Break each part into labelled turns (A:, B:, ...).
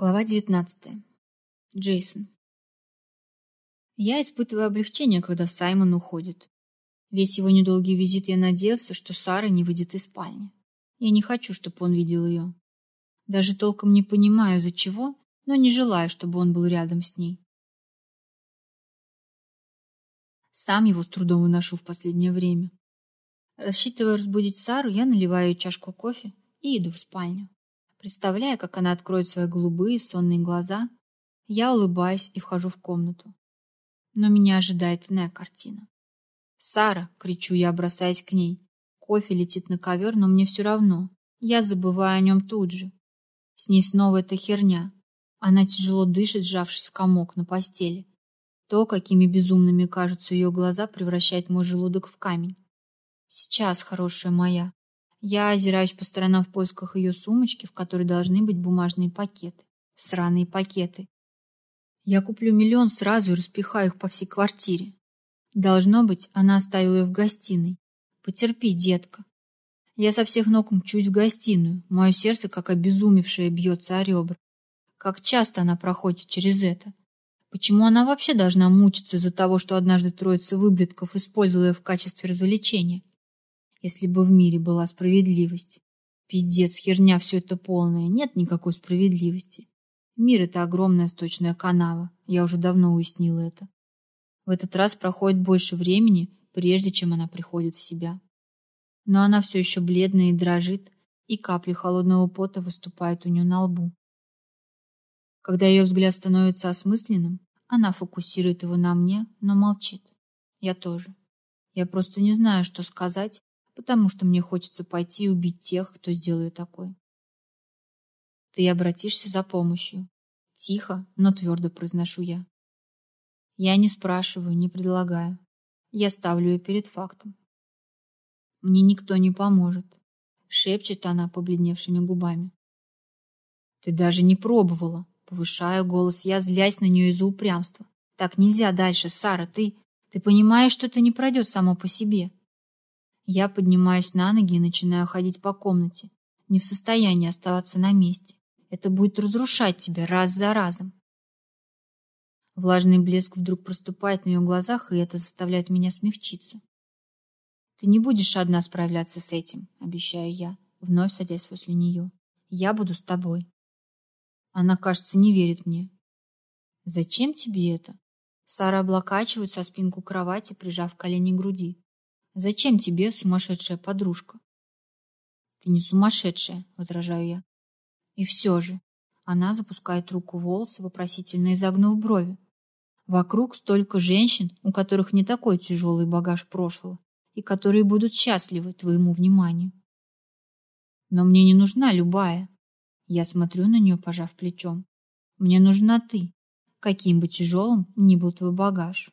A: Глава 19. Джейсон. Я испытываю облегчение, когда Саймон уходит. Весь его недолгий визит я надеялся, что Сара не выйдет из спальни. Я не хочу, чтобы он видел ее. Даже толком не понимаю, из-за чего, но не желаю, чтобы он был рядом с ней. Сам его с трудом выношу в последнее время. Рассчитывая разбудить Сару, я наливаю чашку кофе и иду в спальню. Представляя, как она откроет свои голубые сонные глаза, я улыбаюсь и вхожу в комнату. Но меня ожидает иная картина. «Сара!» — кричу я, бросаясь к ней. Кофе летит на ковер, но мне все равно. Я забываю о нем тут же. С ней снова эта херня. Она тяжело дышит, сжавшись в комок на постели. То, какими безумными кажутся ее глаза, превращает мой желудок в камень. Сейчас, хорошая моя, я озираюсь по сторонам в поисках ее сумочки, в которой должны быть бумажные пакеты. Сраные пакеты. Я куплю миллион сразу и распихаю их по всей квартире. Должно быть, она оставила их в гостиной. Потерпи, детка. Я со всех ног мчусь в гостиную. Мое сердце, как обезумевшее, бьется о ребра. Как часто она проходит через это? Почему она вообще должна мучиться из-за того, что однажды троица выблетков использовала ее в качестве развлечения? Если бы в мире была справедливость. Пиздец, херня все это полная, нет никакой справедливости. Мир — это огромная сточная канава, я уже давно уяснила это. В этот раз проходит больше времени, прежде чем она приходит в себя. Но она все еще бледная и дрожит, и капли холодного пота выступают у нее на лбу. Когда ее взгляд становится осмысленным, она фокусирует его на мне, но молчит. Я тоже. Я просто не знаю, что сказать, потому что мне хочется пойти и убить тех, кто сделает такое. Ты обратишься за помощью. Тихо, но твердо произношу я. Я не спрашиваю, не предлагаю. Я ставлю ее перед фактом. Мне никто не поможет, шепчет она побледневшими губами. Ты даже не пробовала, повышаю голос я, злясь на нее из-за упрямства. Так нельзя дальше, Сара, ты... Ты понимаешь, что это не пройдет само по себе. Я поднимаюсь на ноги и начинаю ходить по комнате, не в состоянии оставаться на месте. Это будет разрушать тебя раз за разом. Влажный блеск вдруг проступает на ее глазах, и это заставляет меня смягчиться. Ты не будешь одна справляться с этим, обещаю я, вновь садясь возле нее. Я буду с тобой. Она, кажется, не верит мне. Зачем тебе это? Сара облокачивается о спинку кровати, прижав колени к груди. Зачем тебе сумасшедшая подружка? Ты не сумасшедшая, возражаю я. И все же, она запускает руку в волосы, вопросительно изогнув брови. Вокруг столько женщин, у которых не такой тяжелый багаж прошлого, и которые будут счастливы твоему вниманию. Но мне не нужна любая. Я смотрю на нее, пожав плечом. Мне нужна ты, каким бы тяжелым ни был твой багаж.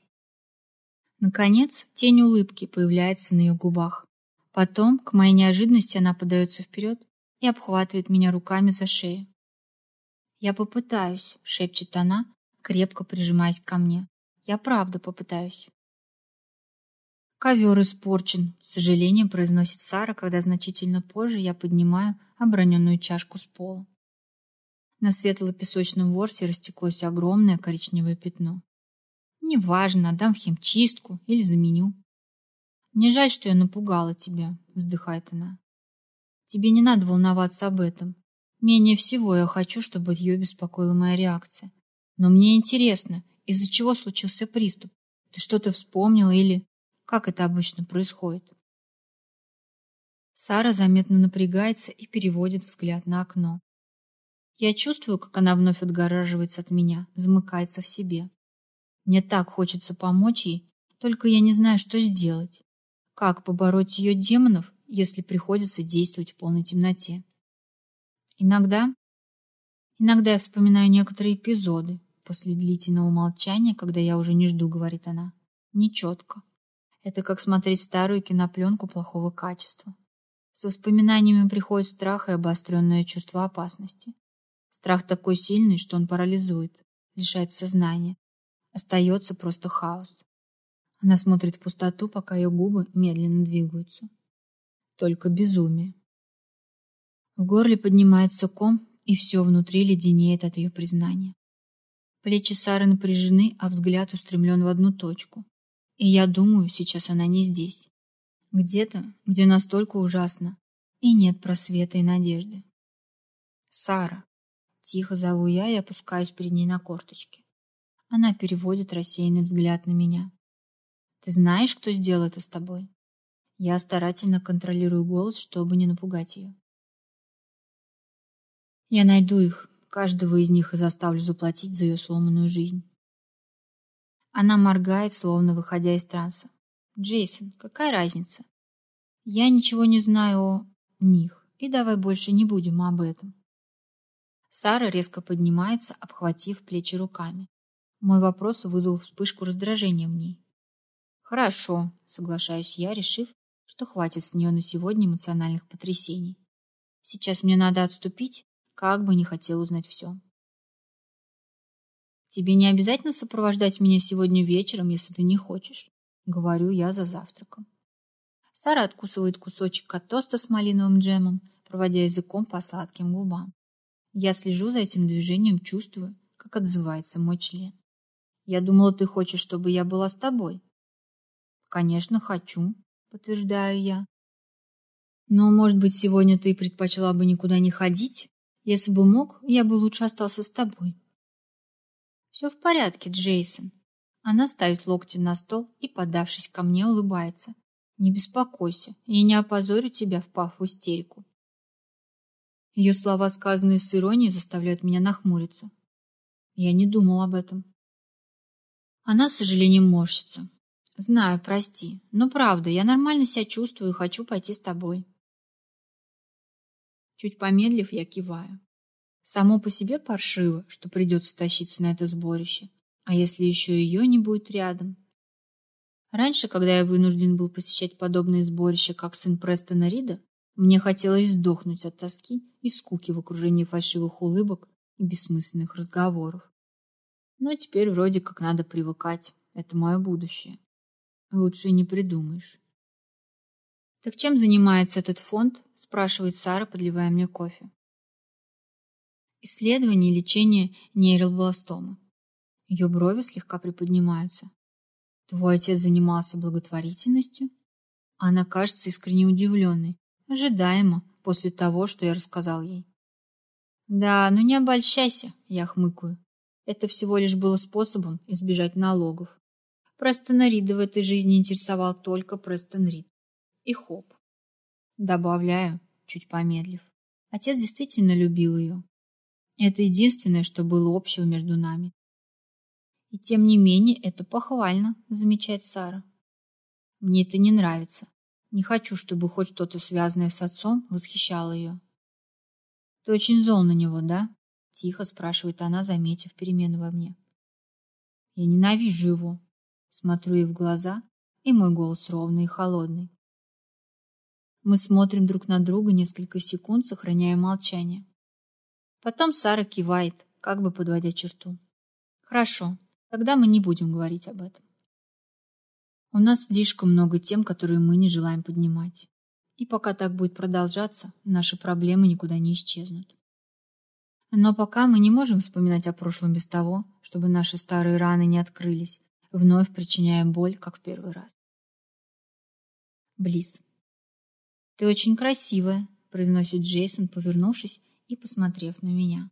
A: Наконец, тень улыбки появляется на ее губах. Потом, к моей неожиданности, она подается вперед и обхватывает меня руками за шею. «Я попытаюсь», — шепчет она, крепко прижимаясь ко мне. «Я правда попытаюсь». «Ковер испорчен», — с сожалением произносит Сара, когда значительно позже я поднимаю оброненную чашку с пола. На светло-песочном ворсе растеклось огромное коричневое пятно. Неважно, отдам в химчистку или заменю. Мне жаль, что я напугала тебя, вздыхает она. Тебе не надо волноваться об этом. Менее всего я хочу, чтобы ее беспокоила моя реакция. Но мне интересно, из-за чего случился приступ? Ты что-то вспомнила или как это обычно происходит? Сара заметно напрягается и переводит взгляд на окно. Я чувствую, как она вновь отгораживается от меня, замыкается в себе. Мне так хочется помочь ей, только я не знаю, что сделать. Как побороть ее демонов, если приходится действовать в полной темноте? Иногда... Иногда я вспоминаю некоторые эпизоды после длительного молчания, когда я уже не жду, говорит она. Нечетко. Это как смотреть старую кинопленку плохого качества. С воспоминаниями приходит страх и обостренное чувство опасности. Страх такой сильный, что он парализует, лишает сознания, Остается просто хаос. Она смотрит в пустоту, пока ее губы медленно двигаются. Только безумие. В горле поднимается ком, и все внутри леденеет от ее признания. Плечи Сары напряжены, а взгляд устремлен в одну точку. И я думаю, сейчас она не здесь. Где-то, где настолько ужасно, и нет просвета и надежды. Сара. Тихо зову я и опускаюсь перед ней на корточки. Она переводит рассеянный взгляд на меня. Ты знаешь, кто сделал это с тобой? Я старательно контролирую голос, чтобы не напугать ее. Я найду их, каждого из них и заставлю заплатить за ее сломанную жизнь. Она моргает, словно выходя из транса. Джейсон, какая разница? Я ничего не знаю о них, и давай больше не будем об этом. Сара резко поднимается, обхватив плечи руками. Мой вопрос вызвал вспышку раздражения в ней. Хорошо, соглашаюсь я, решив, что хватит с нее на сегодня эмоциональных потрясений. Сейчас мне надо отступить, как бы не хотел узнать все. Тебе не обязательно сопровождать меня сегодня вечером, если ты не хочешь, говорю я за завтраком. Сара откусывает кусочек от тоста с малиновым джемом, проводя языком по сладким губам. Я слежу за этим движением, чувствую, как отзывается мой член. Я думала, ты хочешь, чтобы я была с тобой. Конечно, хочу, подтверждаю я. Но, может быть, сегодня ты предпочла бы никуда не ходить? Если бы мог, я бы лучше остался с тобой. Все в порядке, Джейсон. Она ставит локти на стол и, подавшись ко мне, улыбается. Не беспокойся, я не опозорю тебя, впав в истерику. Ее слова, сказанные с иронией, заставляют меня нахмуриться. Я не думал об этом. Она, с сожалением, морщится. Знаю, прости, но правда, я нормально себя чувствую и хочу пойти с тобой. Чуть помедлив, я киваю. Само по себе паршиво, что придется тащиться на это сборище. А если еще ее не будет рядом? Раньше, когда я вынужден был посещать подобные сборища, как сын Престона Рида, мне хотелось сдохнуть от тоски и скуки в окружении фальшивых улыбок и бессмысленных разговоров. Но теперь вроде как надо привыкать. Это мое будущее. Лучше не придумаешь. «Так чем занимается этот фонд?» – спрашивает Сара, подливая мне кофе. Исследование и лечение нейробластомы. Ее брови слегка приподнимаются. Твой отец занимался благотворительностью? Она кажется искренне удивленной, ожидаемо, после того, что я рассказал ей. Да, но не обольщайся, я хмыкаю. Это всего лишь было способом избежать налогов. Престон Рида в этой жизни интересовал только Престон Рид. И хоп. Добавляю, чуть помедлив. Отец действительно любил ее. Это единственное, что было общего между нами. И тем не менее это похвально, замечает Сара. Мне это не нравится. Не хочу, чтобы хоть что-то связанное с отцом восхищало ее. Ты очень зол на него, да? Тихо спрашивает она, заметив перемену во мне. Я ненавижу его. Смотрю ей в глаза, и мой голос ровный и холодный. Мы смотрим друг на друга несколько секунд, сохраняя молчание. Потом Сара кивает, как бы подводя черту. Хорошо, тогда мы не будем говорить об этом. У нас слишком много тем, которые мы не желаем поднимать. И пока так будет продолжаться, наши проблемы никуда не исчезнут. Но пока мы не можем вспоминать о прошлом без того, чтобы наши старые раны не открылись, вновь причиняя боль, как в первый раз. Близ. «Ты очень красивая», — произносит Джейсон, повернувшись и посмотрев на меня.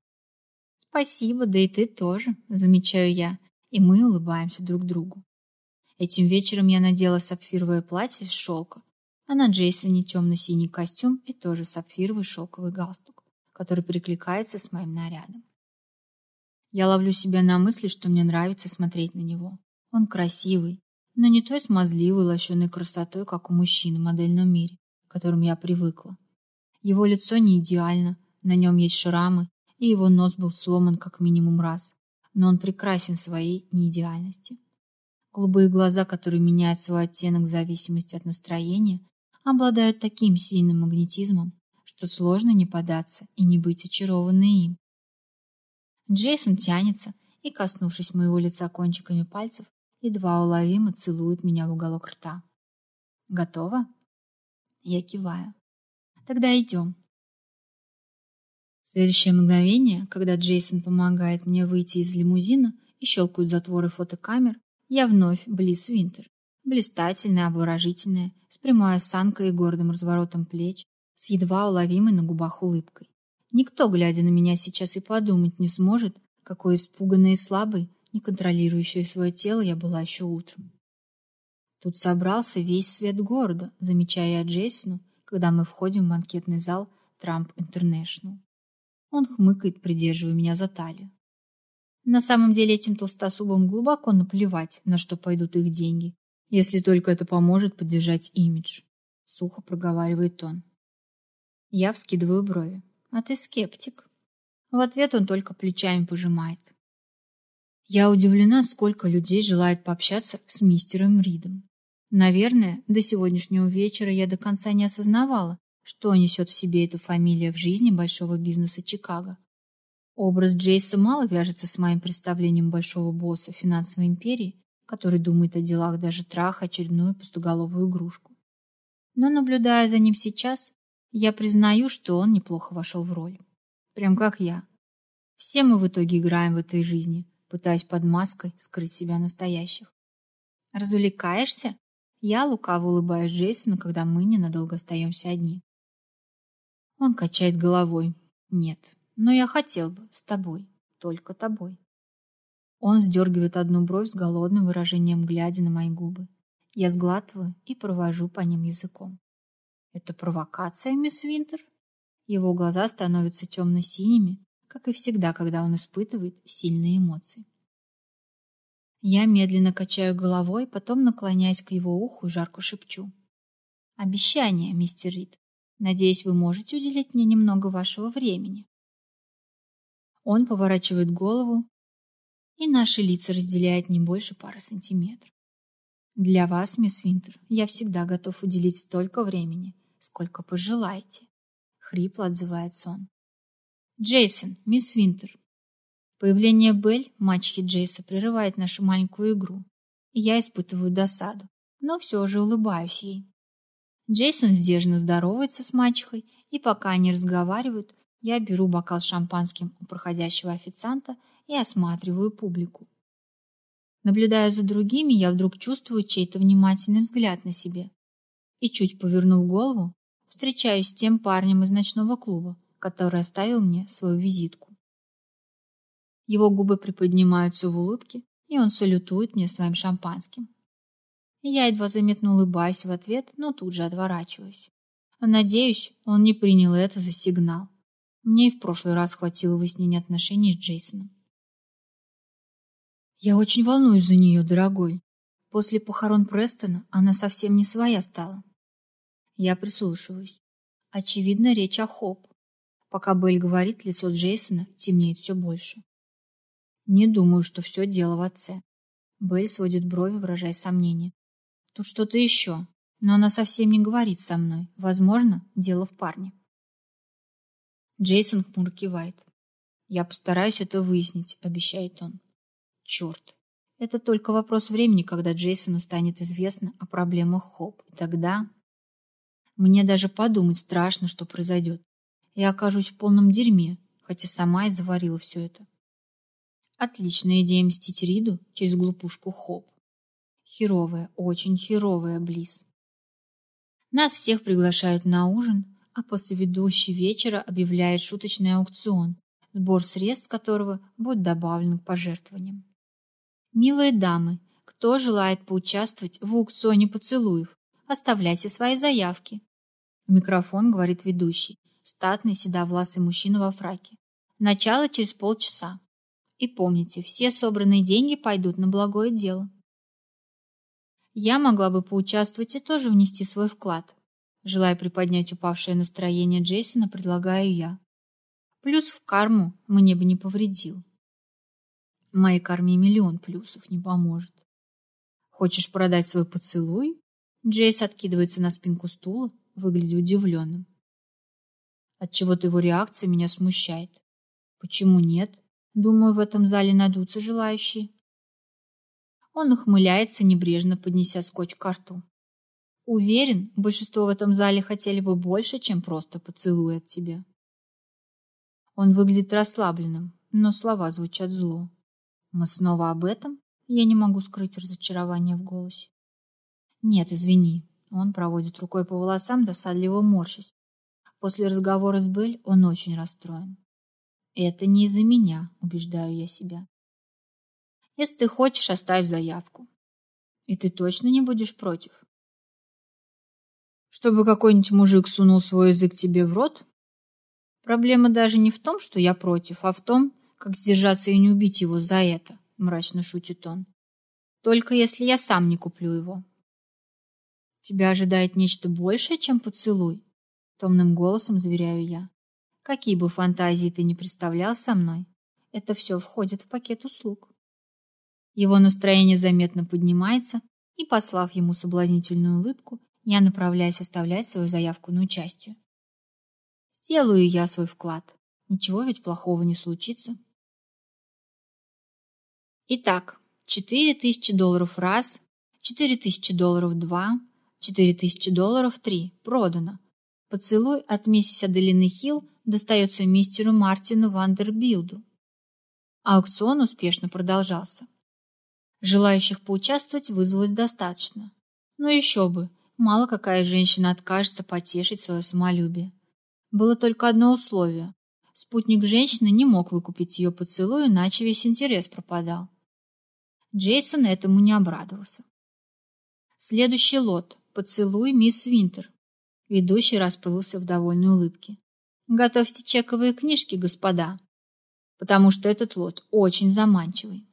A: «Спасибо, да и ты тоже», — замечаю я, и мы улыбаемся друг другу. Этим вечером я надела сапфировое платье из шелка, а на Джейсоне темно-синий костюм и тоже сапфировый шелковый галстук который перекликается с моим нарядом. Я ловлю себя на мысли, что мне нравится смотреть на него. Он красивый, но не той смазливой, лощеной красотой, как у мужчин в модельном мире, к которым я привыкла. Его лицо не идеально, на нем есть шрамы, и его нос был сломан как минимум раз, но он прекрасен в своей неидеальности. Голубые глаза, которые меняют свой оттенок в зависимости от настроения, обладают таким сильным магнетизмом, что сложно не податься и не быть очарованной им. Джейсон тянется и, коснувшись моего лица кончиками пальцев, едва уловимо целует меня в уголок рта. «Готово?» Я киваю. «Тогда идем». следующее мгновение, когда Джейсон помогает мне выйти из лимузина и щелкают затворы фотокамер, я вновь Близ Винтер. Блистательная, обворожительная, с прямой осанкой и гордым разворотом плеч, с едва уловимой на губах улыбкой. Никто, глядя на меня сейчас, и подумать не сможет, какой испуганной и слабой, не контролирующей свое тело я была еще утром. Тут собрался весь свет города, замечая я Джейсону, когда мы входим в банкетный зал Трамп Интернешнл. Он хмыкает, придерживая меня за талию. На самом деле этим толстосубам глубоко наплевать, на что пойдут их деньги, если только это поможет поддержать имидж. Сухо проговаривает он. Я вскидываю брови. А ты скептик. В ответ он только плечами пожимает. Я удивлена, сколько людей желает пообщаться с мистером Ридом. Наверное, до сегодняшнего вечера я до конца не осознавала, что несет в себе эта фамилия в жизни большого бизнеса Чикаго. Образ Джейса мало вяжется с моим представлением большого босса финансовой империи, который думает о делах даже траха очередную пустоголовую игрушку. Но, наблюдая за ним сейчас, я признаю, что он неплохо вошел в роль. Прям как я. Все мы в итоге играем в этой жизни, пытаясь под маской скрыть себя настоящих. Развлекаешься? Я лукаво улыбаюсь Джейсону, когда мы ненадолго остаемся одни. Он качает головой. Нет, но я хотел бы с тобой, только тобой. Он сдергивает одну бровь с голодным выражением, глядя на мои губы. Я сглатываю и провожу по ним языком. Это провокация, мисс Винтер? Его глаза становятся темно-синими, как и всегда, когда он испытывает сильные эмоции. Я медленно качаю головой, потом наклоняюсь к его уху и жарко шепчу. «Обещание, мистер Рид. Надеюсь, вы можете уделить мне немного вашего времени». Он поворачивает голову, и наши лица разделяют не больше пары сантиметров. Для вас, мисс Винтер, я всегда готов уделить столько времени, сколько пожелаете. Хрипло отзывается он. Джейсон, мисс Винтер. Появление Белль, мачехи Джейса, прерывает нашу маленькую игру, я испытываю досаду, но все же улыбаюсь ей. Джейсон сдержанно здоровается с мачехой, и пока они разговаривают, я беру бокал с шампанским у проходящего официанта и осматриваю публику. Наблюдая за другими, я вдруг чувствую чей-то внимательный взгляд на себе. И чуть повернув голову, встречаюсь с тем парнем из ночного клуба, который оставил мне свою визитку. Его губы приподнимаются в улыбке, и он салютует мне своим шампанским. Я едва заметно улыбаюсь в ответ, но тут же отворачиваюсь. Надеюсь, он не принял это за сигнал. Мне и в прошлый раз хватило выяснения отношений с Джейсоном. Я очень волнуюсь за нее, дорогой. После похорон Престона она совсем не своя стала. Я прислушиваюсь. Очевидно, речь о Хоп. Пока Белль говорит, лицо Джейсона темнеет все больше. Не думаю, что все дело в отце. Белль сводит брови, выражая сомнение. Тут что-то еще, но она совсем не говорит со мной. Возможно, дело в парне. Джейсон хмуро кивает. «Я постараюсь это выяснить», — обещает он. «Черт! Это только вопрос времени, когда Джейсону станет известно о проблемах Хоп. И тогда... Мне даже подумать страшно, что произойдет. Я окажусь в полном дерьме, хотя сама и заварила все это. Отличная идея мстить Риду через глупушку Хоп. Херовая, очень херовая, Близ. Нас всех приглашают на ужин, а после ведущей вечера объявляет шуточный аукцион, сбор средств которого будет добавлен к пожертвованиям. Милые дамы, кто желает поучаствовать в аукционе поцелуев, оставляйте свои заявки. В микрофон говорит ведущий, статный седовласый мужчина во фраке. Начало через полчаса. И помните, все собранные деньги пойдут на благое дело. Я могла бы поучаствовать и тоже внести свой вклад, Желая приподнять упавшее настроение Джейсона, предлагаю я. Плюс в карму мне бы не повредил. Моей карме миллион плюсов не поможет. Хочешь продать свой поцелуй? Джейс откидывается на спинку стула, выглядя удивленным. Отчего-то его реакция меня смущает. Почему нет? Думаю, в этом зале найдутся желающие. Он ухмыляется, небрежно поднеся скотч к рту. Уверен, большинство в этом зале хотели бы больше, чем просто поцелуй от тебя. Он выглядит расслабленным, но слова звучат зло. Мы снова об этом? Я не могу скрыть разочарование в голосе. Нет, извини. Он проводит рукой по волосам, досадливо морщись. После разговора с Белль он очень расстроен. Это не из-за меня, убеждаю я себя. Если ты хочешь, оставь заявку. И ты точно не будешь против? Чтобы какой-нибудь мужик сунул свой язык тебе в рот? Проблема даже не в том, что я против, а в том, как сдержаться и не убить его за это, мрачно шутит он. Только если я сам не куплю его. Тебя ожидает нечто большее, чем поцелуй, томным голосом заверяю я. Какие бы фантазии ты ни представлял со мной, это все входит в пакет услуг. Его настроение заметно поднимается, и, послав ему соблазнительную улыбку, я направляюсь оставлять свою заявку на участие. Сделаю я свой вклад. Ничего ведь плохого не случится. Итак, 4000 долларов раз, 4000 долларов два, 4000 долларов три. Продано. Поцелуй от миссис Аделины Хилл достается мистеру Мартину Вандербилду. Аукцион успешно продолжался. Желающих поучаствовать вызвалось достаточно. Но еще бы, мало какая женщина откажется потешить свое самолюбие. Было только одно условие. Спутник женщины не мог выкупить ее поцелуй, иначе весь интерес пропадал. Джейсон этому не обрадовался. Следующий лот. Поцелуй мисс Винтер. Ведущий расплылся в довольной улыбке. Готовьте чековые книжки, господа, потому что этот лот очень заманчивый.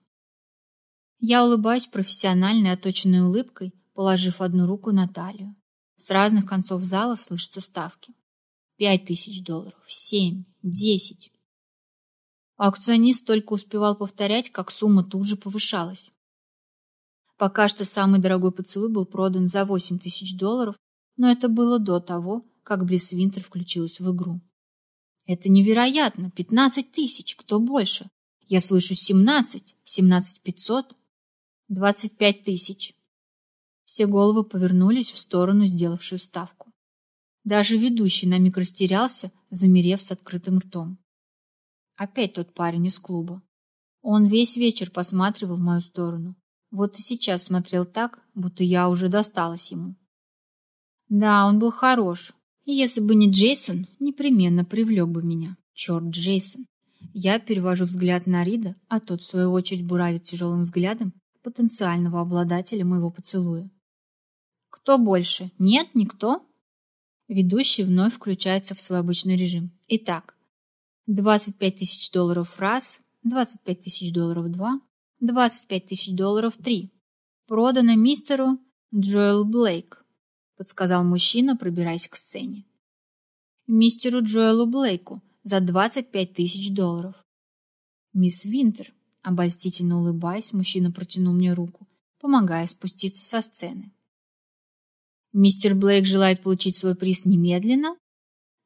A: Я улыбаюсь профессиональной оточенной улыбкой, положив одну руку на талию. С разных концов зала слышатся ставки. Пять тысяч долларов, семь, десять. Аукционист только успевал повторять, как сумма тут же повышалась. Пока что самый дорогой поцелуй был продан за восемь тысяч долларов, но это было до того, как Близ Винтер включилась в игру. Это невероятно! Пятнадцать тысяч! Кто больше? Я слышу семнадцать, семнадцать пятьсот. Двадцать пять тысяч. Все головы повернулись в сторону, сделавшую ставку. Даже ведущий на миг растерялся, замерев с открытым ртом. Опять тот парень из клуба. Он весь вечер посматривал в мою сторону. Вот и сейчас смотрел так, будто я уже досталась ему. Да, он был хорош. И если бы не Джейсон, непременно привлек бы меня. Черт, Джейсон. Я перевожу взгляд на Рида, а тот, в свою очередь, буравит тяжелым взглядом потенциального обладателя моего поцелуя. Кто больше? Нет, никто? Ведущий вновь включается в свой обычный режим. Итак, 25 тысяч долларов раз, 25 тысяч долларов два, 25 тысяч долларов три. Продано мистеру Джоэл Блейк, подсказал мужчина, пробираясь к сцене. Мистеру Джоэлу Блейку за 25 тысяч долларов. Мисс Винтер, Обольстительно улыбаясь, мужчина протянул мне руку, помогая спуститься со сцены. «Мистер Блейк желает получить свой приз немедленно?»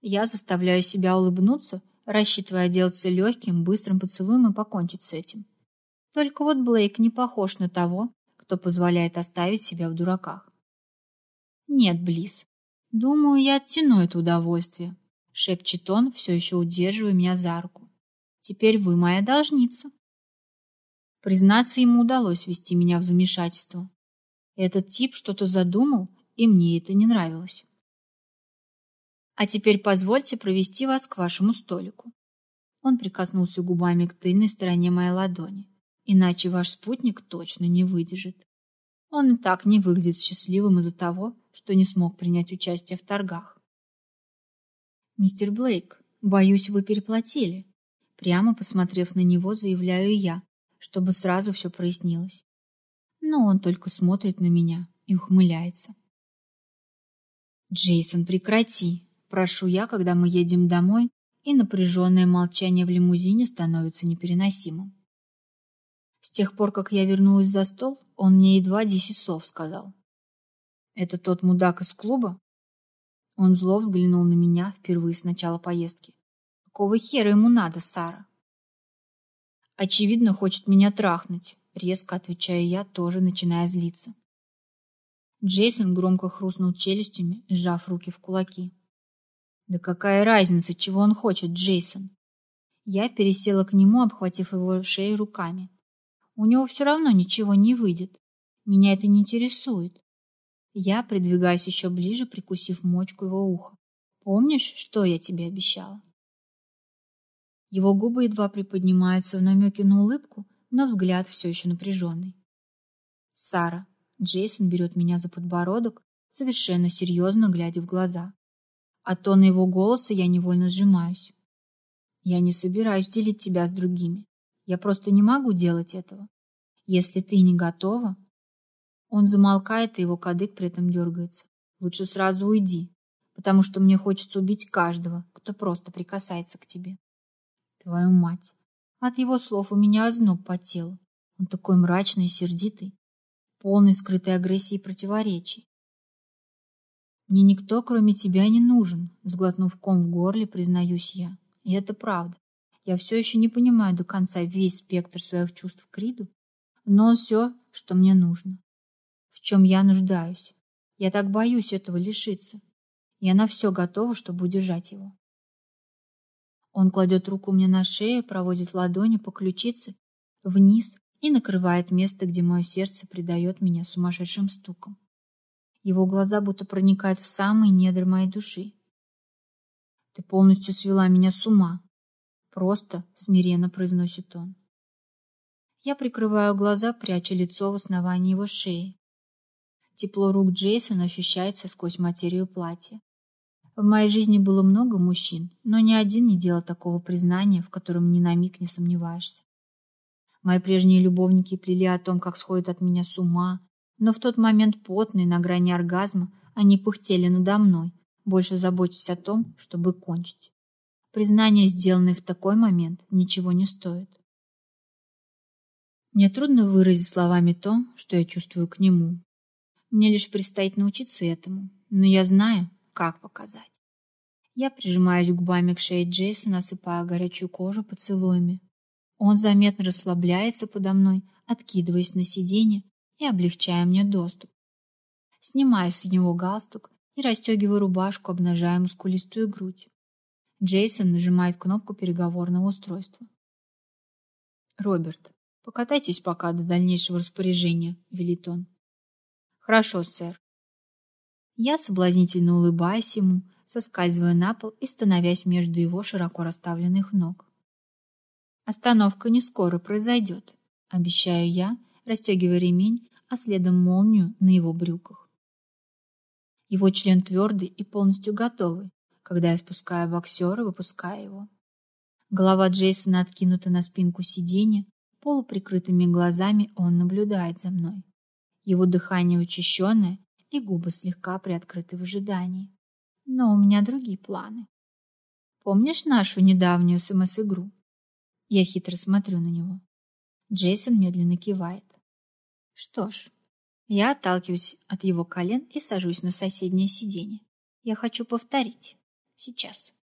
A: Я заставляю себя улыбнуться, рассчитывая делаться легким, быстрым поцелуем и покончить с этим. Только вот Блейк не похож на того, кто позволяет оставить себя в дураках. «Нет, Близ, думаю, я оттяну это удовольствие», — шепчет он, все еще удерживая меня за руку. «Теперь вы моя должница». Признаться, ему удалось ввести меня в замешательство. Этот тип что-то задумал, и мне это не нравилось. А теперь позвольте провести вас к вашему столику. Он прикоснулся губами к тыльной стороне моей ладони. Иначе ваш спутник точно не выдержит. Он и так не выглядит счастливым из-за того, что не смог принять участие в торгах. Мистер Блейк, боюсь, вы переплатили. Прямо посмотрев на него, заявляю я, чтобы сразу все прояснилось. Но он только смотрит на меня и ухмыляется. «Джейсон, прекрати!» – прошу я, когда мы едем домой, и напряженное молчание в лимузине становится непереносимым. С тех пор, как я вернулась за стол, он мне едва десять слов сказал. «Это тот мудак из клуба?» Он зло взглянул на меня впервые с начала поездки. «Какого хера ему надо, Сара?» Очевидно, хочет меня трахнуть, резко отвечаю я, тоже начиная злиться. Джейсон громко хрустнул челюстями, сжав руки в кулаки. Да какая разница, чего он хочет, Джейсон? Я пересела к нему, обхватив его шею руками. У него все равно ничего не выйдет. Меня это не интересует. Я придвигаюсь еще ближе, прикусив мочку его уха. Помнишь, что я тебе обещала? Его губы едва приподнимаются в намеке на улыбку, но взгляд все еще напряженный. Сара. Джейсон берет меня за подбородок, совершенно серьезно глядя в глаза. От тона его голоса я невольно сжимаюсь. Я не собираюсь делить тебя с другими. Я просто не могу делать этого. Если ты не готова... Он замолкает, и его кадык при этом дергается. Лучше сразу уйди, потому что мне хочется убить каждого, кто просто прикасается к тебе. Твою мать! От его слов у меня озноб по телу. Он такой мрачный и сердитый, полный скрытой агрессии и противоречий. Мне никто, кроме тебя, не нужен, сглотнув ком в горле, признаюсь я. И это правда. Я все еще не понимаю до конца весь спектр своих чувств к Риду, но он все, что мне нужно. В чем я нуждаюсь. Я так боюсь этого лишиться. Я на все готова, чтобы удержать его. Он кладет руку мне на шею, проводит ладонью по ключице вниз и накрывает место, где мое сердце придает меня сумасшедшим стуком. Его глаза будто проникают в самые недра моей души. Ты полностью свела меня с ума. Просто смиренно произносит он. Я прикрываю глаза, пряча лицо в основании его шеи. Тепло рук Джейсона ощущается сквозь материю платья. В моей жизни было много мужчин, но ни один не делал такого признания, в котором ни на миг не сомневаешься. Мои прежние любовники плели о том, как сходят от меня с ума, но в тот момент потные, на грани оргазма, они пыхтели надо мной, больше заботясь о том, чтобы кончить. Признание, сделанное в такой момент, ничего не стоит. Мне трудно выразить словами то, что я чувствую к нему. Мне лишь предстоит научиться этому, но я знаю, как показать. Я прижимаюсь губами к шее Джейсона, осыпая горячую кожу поцелуями. Он заметно расслабляется подо мной, откидываясь на сиденье и облегчая мне доступ. Снимаю с него галстук и расстегиваю рубашку, обнажая мускулистую грудь. Джейсон нажимает кнопку переговорного устройства. «Роберт, покатайтесь пока до дальнейшего распоряжения», — велит он. «Хорошо, сэр». Я соблазнительно улыбаюсь ему, соскальзываю на пол и становясь между его широко расставленных ног. «Остановка не скоро произойдет», — обещаю я, расстегивая ремень, а следом молнию на его брюках. Его член твердый и полностью готовый, когда я спускаю боксера, выпускаю его. Голова Джейсона откинута на спинку сиденья, полуприкрытыми глазами он наблюдает за мной. Его дыхание учащенное и губы слегка приоткрыты в ожидании. Но у меня другие планы. Помнишь нашу недавнюю СМС-игру? Я хитро смотрю на него. Джейсон медленно кивает. Что ж, я отталкиваюсь от его колен и сажусь на соседнее сиденье. Я хочу повторить. Сейчас.